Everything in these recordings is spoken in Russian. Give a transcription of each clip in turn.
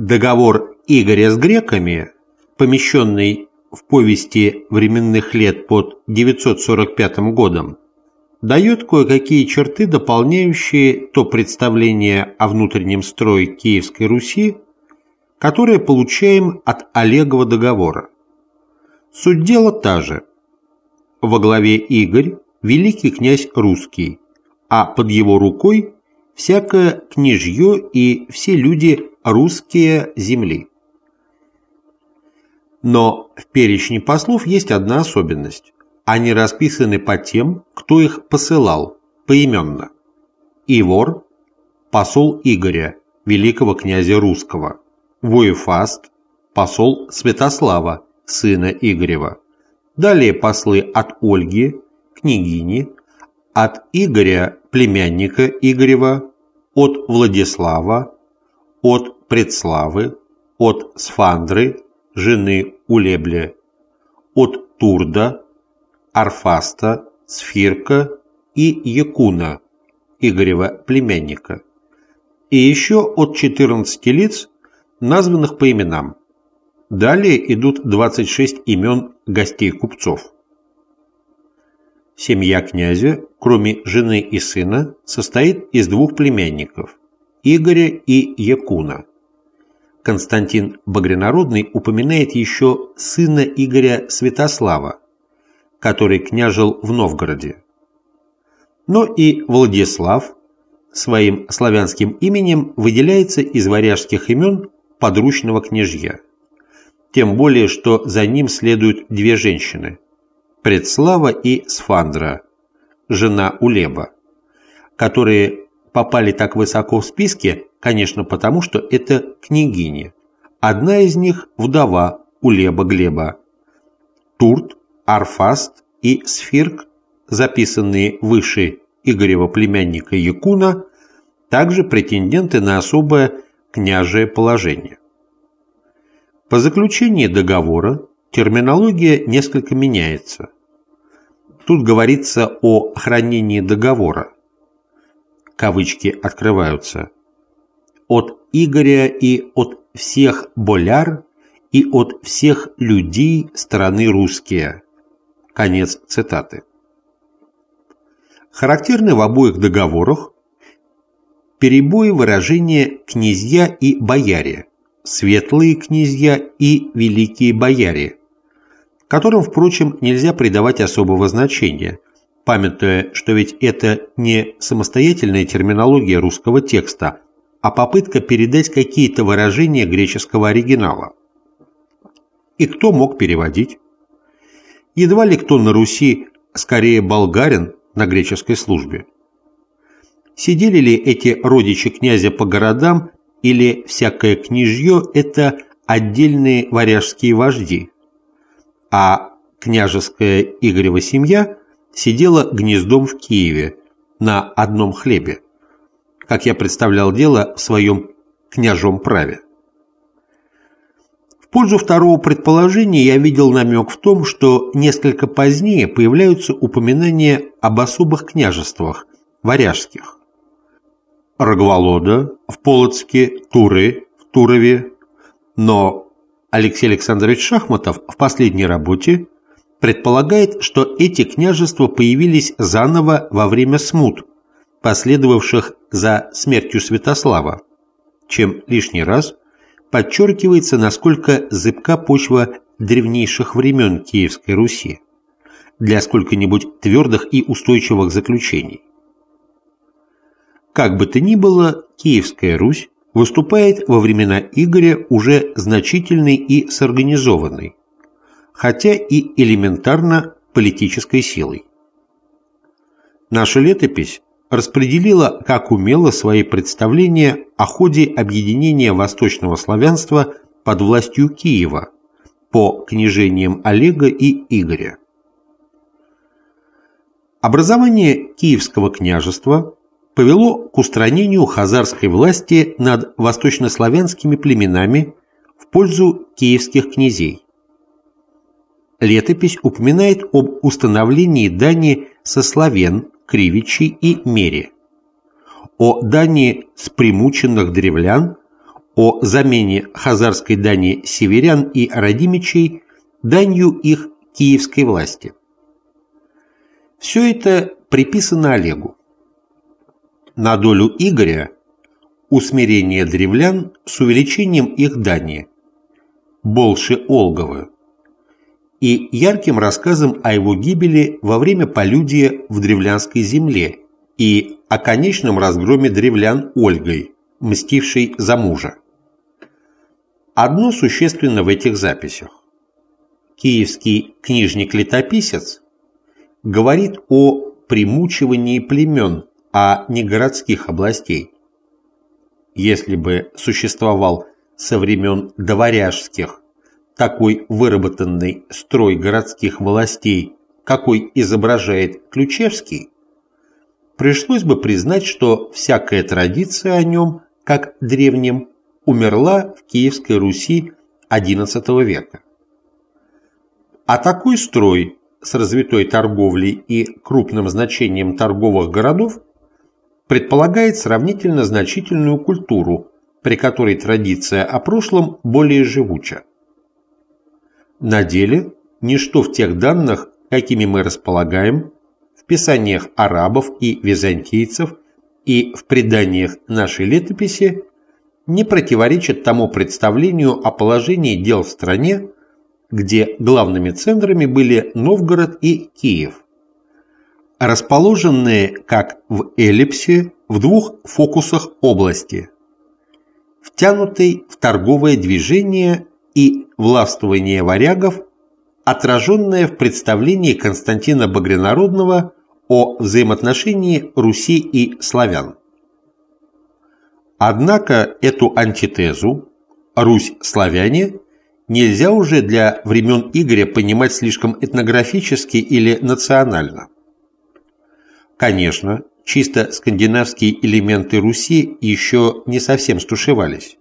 Договор Игоря с греками, помещенный в повести временных лет под 945 годом, дает кое-какие черты, дополняющие то представление о внутреннем строе Киевской Руси, которое получаем от Олегова договора. Суть дела та же. Во главе Игорь – великий князь русский, а под его рукой – всякое княжье и все люди русские земли. Но в перечне послов есть одна особенность. Они расписаны по тем, кто их посылал, поименно. Ивор – посол Игоря, великого князя русского. Воефаст – посол Святослава, сына Игорева. Далее послы от Ольги, княгини, от Игоря, племянника Игорева, от Владислава, от Предславы, от Сфандры, жены Улебля, от Турда, Арфаста, Сфирка и Якуна, Игорева племянника, и еще от 14 лиц, названных по именам. Далее идут 26 имен гостей купцов. Семья князя, кроме жены и сына, состоит из двух племянников – Игоря и Якуна. Константин Багрянародный упоминает еще сына Игоря Святослава, который княжил в Новгороде. Но и Владислав своим славянским именем выделяется из варяжских имен подручного княжья. Тем более, что за ним следуют две женщины – Предслава и Сфандра, жена Улеба, которые попали так высоко в списке, конечно, потому что это княгини. Одна из них – вдова Улеба Глеба. Турт Арфаст и Сфирк, записанные выше Игорева племянника Якуна, также претенденты на особое княжее положение. По заключении договора терминология несколько меняется. Тут говорится о хранении договора. Кавычки открываются. От Игоря и от всех боляр и от всех людей страны русские. Конец цитаты. Характерны в обоих договорах перебои выражения «князья» и «бояре», «светлые князья» и «великие бояре», которым, впрочем, нельзя придавать особого значения, памятуя, что ведь это не самостоятельная терминология русского текста, а попытка передать какие-то выражения греческого оригинала. И кто мог переводить? Едва ли кто на Руси скорее болгарин на греческой службе. Сидели ли эти родичи князя по городам или всякое княжье – это отдельные варяжские вожди, а княжеская Игорева семья сидела гнездом в Киеве на одном хлебе, как я представлял дело в своем княжом праве пользу второго предположения я видел намек в том, что несколько позднее появляются упоминания об особых княжествах, варяжских. Рогволода в Полоцке, Туры в Турове, но Алексей Александрович Шахматов в последней работе предполагает, что эти княжества появились заново во время смут, последовавших за смертью Святослава, чем лишний раз подчеркивается, насколько зыбка почва древнейших времен Киевской Руси для сколько-нибудь твердых и устойчивых заключений. Как бы то ни было, Киевская Русь выступает во времена Игоря уже значительной и сорганизованной, хотя и элементарно политической силой. Наша летопись распределила как умело свои представления о ходе объединения восточного славянства под властью Киева по княжениям Олега и Игоря. Образование Киевского княжества повело к устранению хазарской власти над восточнославянскими племенами в пользу киевских князей. Летопись упоминает об установлении дани со славян Кривичи и Мере, о дании с примученных древлян, о замене хазарской дани северян и родимичей данью их киевской власти. Все это приписано Олегу. На долю Игоря усмирение древлян с увеличением их дани, больше Олговы, и ярким рассказом о его гибели во время полюдия в древлянской земле и о конечном разгроме древлян Ольгой, мстившей за мужа. Одно существенно в этих записях. Киевский книжник-летописец говорит о примучивании племен, а не городских областей. Если бы существовал со времен дворяжских такой выработанный строй городских властей, какой изображает Ключевский, пришлось бы признать, что всякая традиция о нем, как древнем, умерла в Киевской Руси XI века. А такой строй с развитой торговлей и крупным значением торговых городов предполагает сравнительно значительную культуру, при которой традиция о прошлом более живуча. На деле ничто в тех данных, какими мы располагаем, в писаниях арабов и византийцев и в преданиях нашей летописи не противоречит тому представлению о положении дел в стране, где главными центрами были Новгород и Киев, расположенные как в эллипсе в двух фокусах области, втянутой в торговое движение и властвование варягов, отраженное в представлении Константина Багрянародного о взаимоотношении Руси и славян. Однако эту антитезу «Русь-славяне» нельзя уже для времен Игоря понимать слишком этнографически или национально. Конечно, чисто скандинавские элементы Руси еще не совсем стушевались.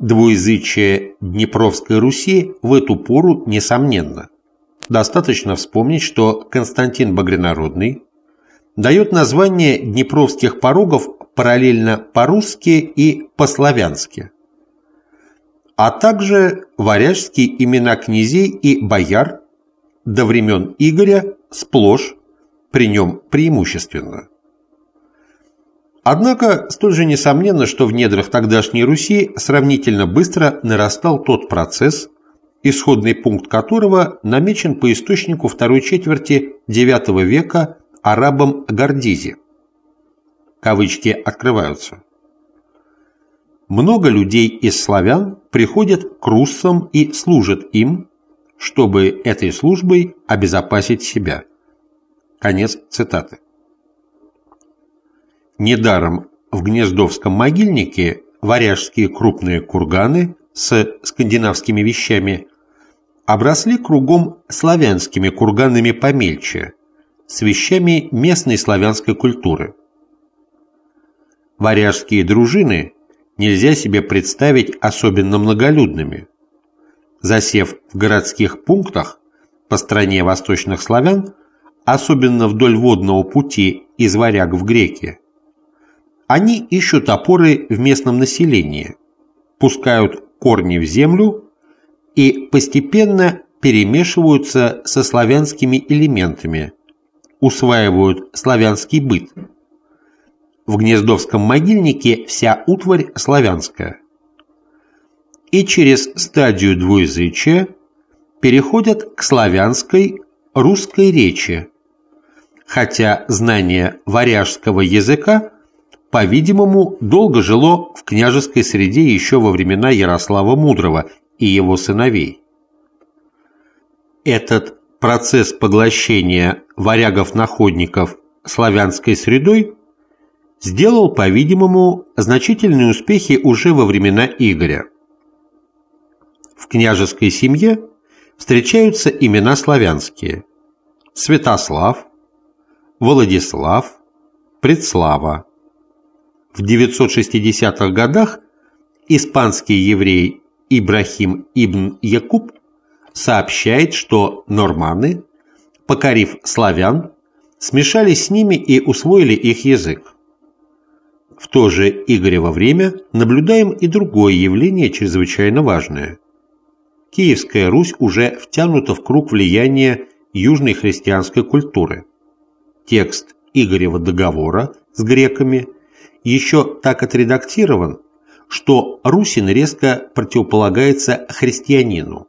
Двуязычие Днепровской Руси в эту пору несомненно. Достаточно вспомнить, что Константин Багрянародный дает название днепровских порогов параллельно по-русски и по-славянски, а также варяжские имена князей и бояр до времен Игоря сплошь, при нем преимущественно. Однако столь же несомненно, что в недрах тогдашней Руси сравнительно быстро нарастал тот процесс, исходный пункт которого намечен по источнику второй четверти IX века арабом Гордизи. Кавычки открываются. Много людей из славян приходят к руссам и служат им, чтобы этой службой обезопасить себя. Конец цитаты. Недаром в Гнездовском могильнике варяжские крупные курганы с скандинавскими вещами обросли кругом славянскими курганами помельче, с вещами местной славянской культуры. Варяжские дружины нельзя себе представить особенно многолюдными. Засев в городских пунктах по стране восточных славян, особенно вдоль водного пути из варяг в греки, они ищут опоры в местном населении, пускают корни в землю и постепенно перемешиваются со славянскими элементами, усваивают славянский быт. В Гнездовском могильнике вся утварь славянская. И через стадию двуязычия переходят к славянской русской речи, хотя знание варяжского языка, по-видимому, долго жило в княжеской среде еще во времена Ярослава Мудрого и его сыновей. Этот процесс поглощения варягов-находников славянской средой сделал, по-видимому, значительные успехи уже во времена Игоря. В княжеской семье встречаются имена славянские – Святослав, Владислав, Предслава. В 960-х годах испанский еврей Ибрахим ибн Якуб сообщает, что норманы, покорив славян, смешались с ними и усвоили их язык. В то же Игорево время наблюдаем и другое явление чрезвычайно важное. Киевская Русь уже втянута в круг влияния южной христианской культуры. Текст Игорева договора с греками еще так отредактирован, что Русин резко противополагается христианину,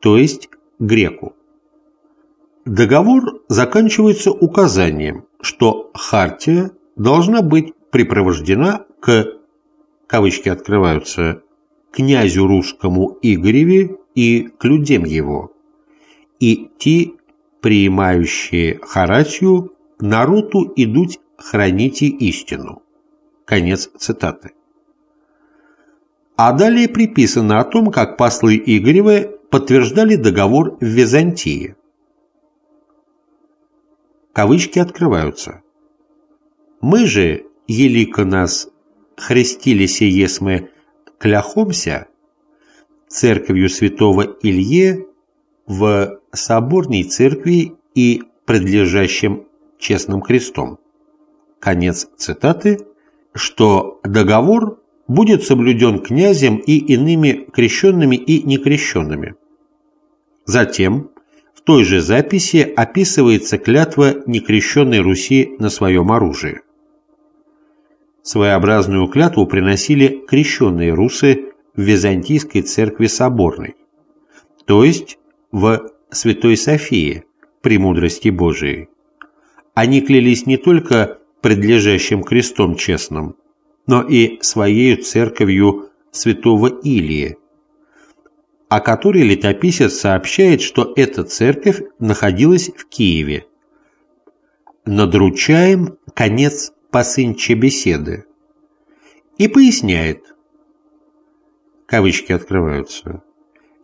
то есть греку. Договор заканчивается указанием, что хартия должна быть припровождена к, кавычки открываются, князю русскому Игореве и к людям его, и ти, приимающие харатию, народу идут храните истину. Конец цитаты. А далее приписано о том, как послы Игоревы подтверждали договор в Византии. Кавычки открываются. «Мы же, елико нас, хрестилися есмы кляхомся, церковью святого Илье в соборной церкви и предлежащим честным крестом». Конец цитаты, что договор будет соблюден князем и иными крещенными и некрещенными. Затем в той же записи описывается клятва некрещенной Руси на своем оружии. Своеобразную клятву приносили крещенные русы в Византийской церкви Соборной, то есть в Святой Софии, премудрости Божией. Они клялись не только предлежащим крестом честным, но и своей церковью святого Илии, о которой летописец сообщает, что эта церковь находилась в Киеве. Надручаем конец посынче беседы. И поясняет, кавычки открываются,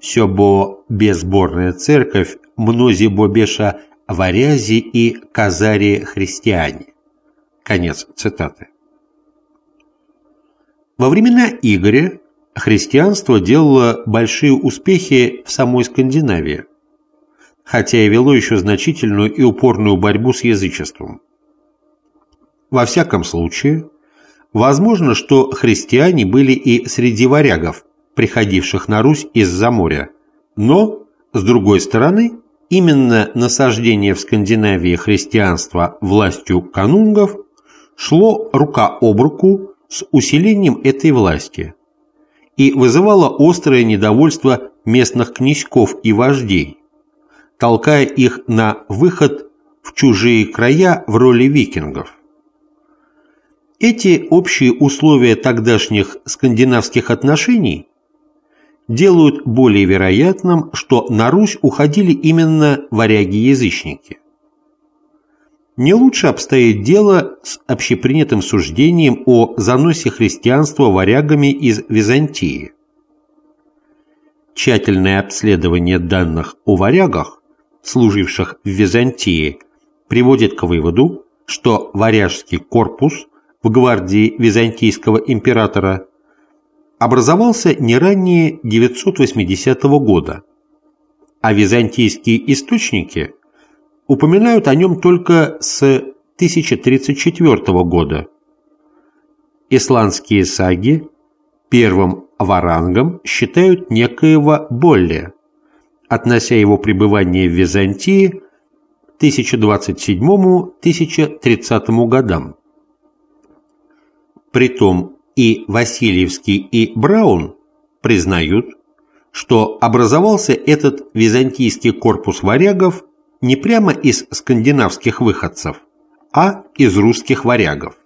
«Сё бо безборная церковь, мнози бо беша варязи и казари христиане». Конец цитаты. Во времена Игоря христианство делало большие успехи в самой Скандинавии, хотя и вело еще значительную и упорную борьбу с язычеством. Во всяком случае, возможно, что христиане были и среди варягов, приходивших на Русь из-за моря, но, с другой стороны, именно насаждение в Скандинавии христианства властью канунгов шло рука об руку с усилением этой власти и вызывало острое недовольство местных князьков и вождей, толкая их на выход в чужие края в роли викингов. Эти общие условия тогдашних скандинавских отношений делают более вероятным, что на Русь уходили именно варяги-язычники. Не лучше обстоит дело с общепринятым суждением о заносе христианства варягами из Византии. Тщательное обследование данных о варягах, служивших в Византии, приводит к выводу, что варяжский корпус в гвардии византийского императора образовался не ранее 980 года, а византийские источники – упоминают о нем только с 1034 года. Исландские саги первым варангом считают некоего Болли, относя его пребывание в Византии 1027-1030 годам. Притом и Васильевский, и Браун признают, что образовался этот византийский корпус варягов не прямо из скандинавских выходцев, а из русских варягов.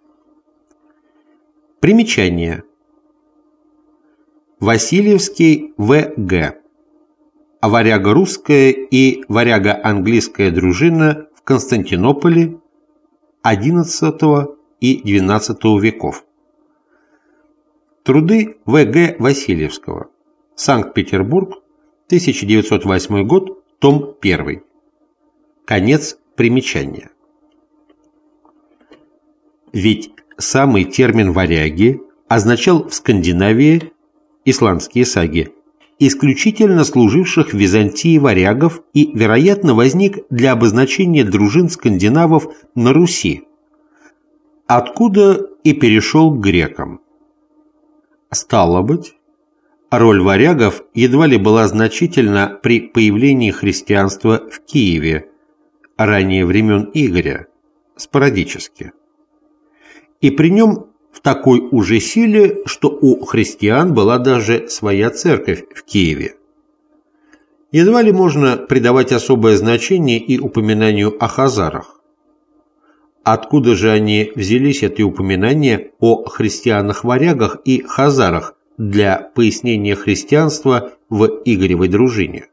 Примечание. Васильевский В.Г. Варяго-русская и варяго-английская дружина в Константинополе XI и XII веков. Труды В.Г. Васильевского. Санкт-Петербург, 1908 год, том 1. Конец примечания. Ведь самый термин «варяги» означал в Скандинавии исландские саги, исключительно служивших в Византии варягов и, вероятно, возник для обозначения дружин скандинавов на Руси, откуда и перешел к грекам. Стало быть, роль варягов едва ли была значительна при появлении христианства в Киеве, ранее времен Игоря, спорадически. И при нем в такой уже силе, что у христиан была даже своя церковь в Киеве. Едва ли можно придавать особое значение и упоминанию о хазарах. Откуда же они взялись, эти упоминания о христианах-варягах и хазарах для пояснения христианства в Игоревой дружине?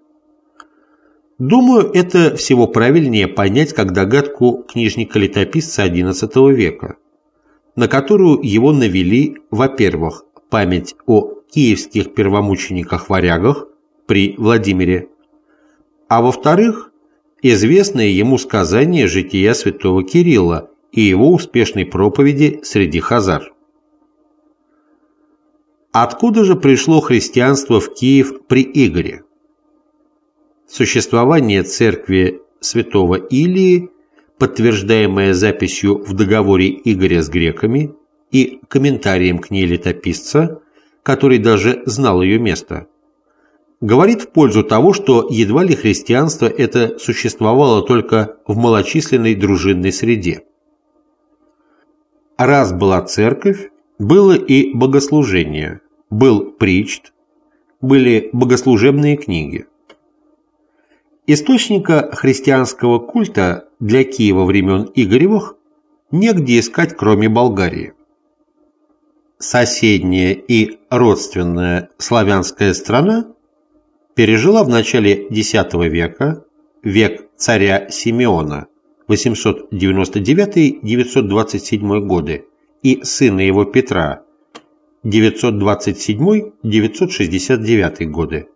Думаю, это всего правильнее понять как догадку книжника-летописца XI века, на которую его навели, во-первых, память о киевских первомучениках-варягах при Владимире, а во-вторых, известное ему сказание жития святого Кирилла и его успешной проповеди среди хазар. Откуда же пришло христианство в Киев при Игоре? Существование церкви святого Илии, подтверждаемое записью в договоре Игоря с греками и комментарием к ней летописца, который даже знал ее место, говорит в пользу того, что едва ли христианство это существовало только в малочисленной дружинной среде. Раз была церковь, было и богослужение, был причт, были богослужебные книги. Источника христианского культа для Киева времен Игоревых негде искать, кроме Болгарии. Соседняя и родственная славянская страна пережила в начале X века, век царя Симеона, 899-927 годы, и сына его Петра, 927-969 годы,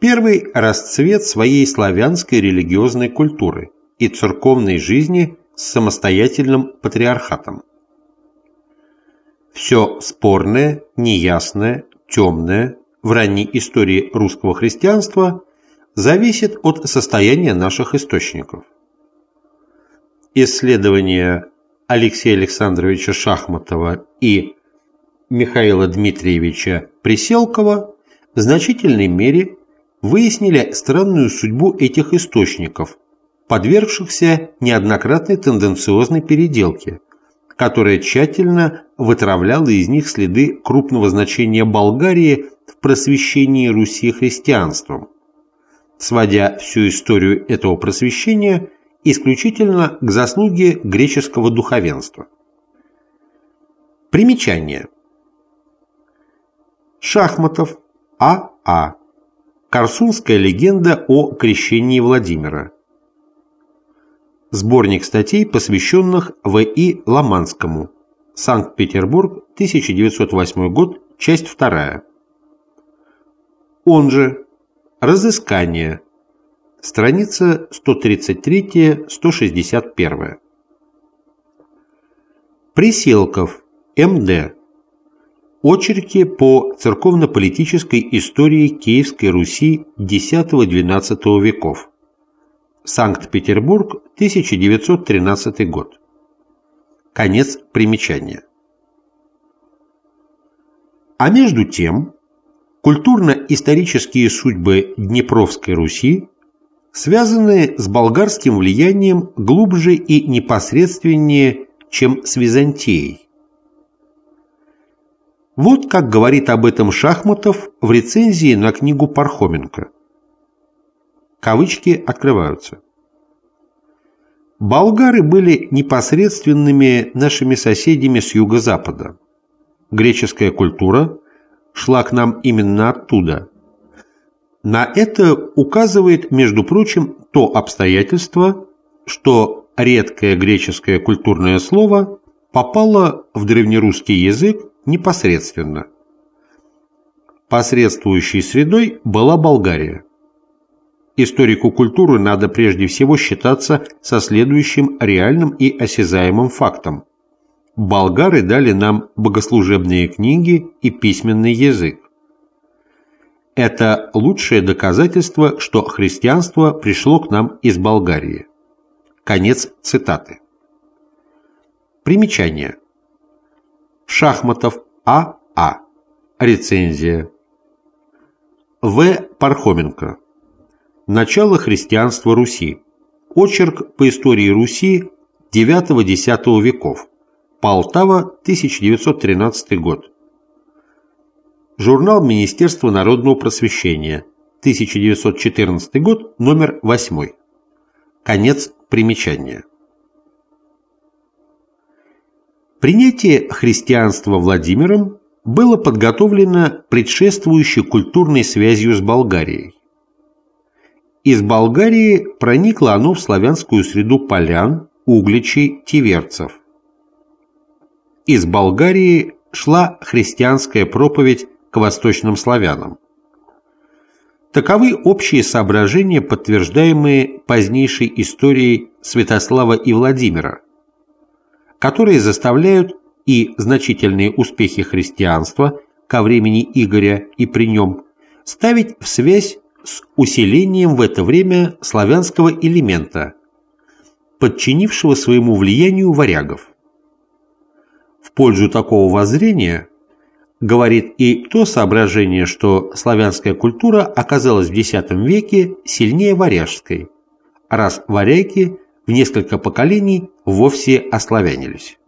Первый – расцвет своей славянской религиозной культуры и церковной жизни с самостоятельным патриархатом. Все спорное, неясное, темное в ранней истории русского христианства зависит от состояния наших источников. Исследования Алексея Александровича Шахматова и Михаила Дмитриевича Приселкова в значительной мере выяснили странную судьбу этих источников, подвергшихся неоднократной тенденциозной переделке, которая тщательно вытравляла из них следы крупного значения Болгарии в просвещении Руси христианством, сводя всю историю этого просвещения исключительно к заслуге греческого духовенства. Примечание. Шахматов А.А. А. Корсунская легенда о крещении Владимира. Сборник статей, посвященных В.И. Ломанскому. Санкт-Петербург, 1908 год, часть 2. Он же Разыскание. Страница 133-161. Приселков. М.Д. Очерки по церковно-политической истории Киевской Руси X-XII веков. Санкт-Петербург, 1913 год. Конец примечания. А между тем, культурно-исторические судьбы Днепровской Руси связаны с болгарским влиянием глубже и непосредственнее, чем с Византией. Вот как говорит об этом Шахматов в рецензии на книгу Пархоменко. Кавычки открываются. Болгары были непосредственными нашими соседями с юго-запада. Греческая культура шла к нам именно оттуда. На это указывает, между прочим, то обстоятельство, что редкое греческое культурное слово попало в древнерусский язык непосредственно. Посредствующей средой была Болгария. Историку культуры надо прежде всего считаться со следующим реальным и осязаемым фактом. Болгары дали нам богослужебные книги и письменный язык. Это лучшее доказательство, что христианство пришло к нам из Болгарии. Конец цитаты. Примечание. Шахматов А.А. А. Рецензия. В. Пархоменко. Начало христианства Руси. Очерк по истории Руси IX-X веков. Полтава, 1913 год. Журнал Министерства народного просвещения. 1914 год, номер 8. Конец примечания. Принятие христианства Владимиром было подготовлено предшествующей культурной связью с Болгарией. Из Болгарии проникло оно в славянскую среду полян, угличей, тиверцев. Из Болгарии шла христианская проповедь к восточным славянам. Таковы общие соображения, подтверждаемые позднейшей историей Святослава и Владимира, которые заставляют и значительные успехи христианства ко времени Игоря и при нем ставить в связь с усилением в это время славянского элемента, подчинившего своему влиянию варягов. В пользу такого воззрения говорит и то соображение, что славянская культура оказалась в X веке сильнее варяжской, раз варяги в несколько поколений вовсе ославянились.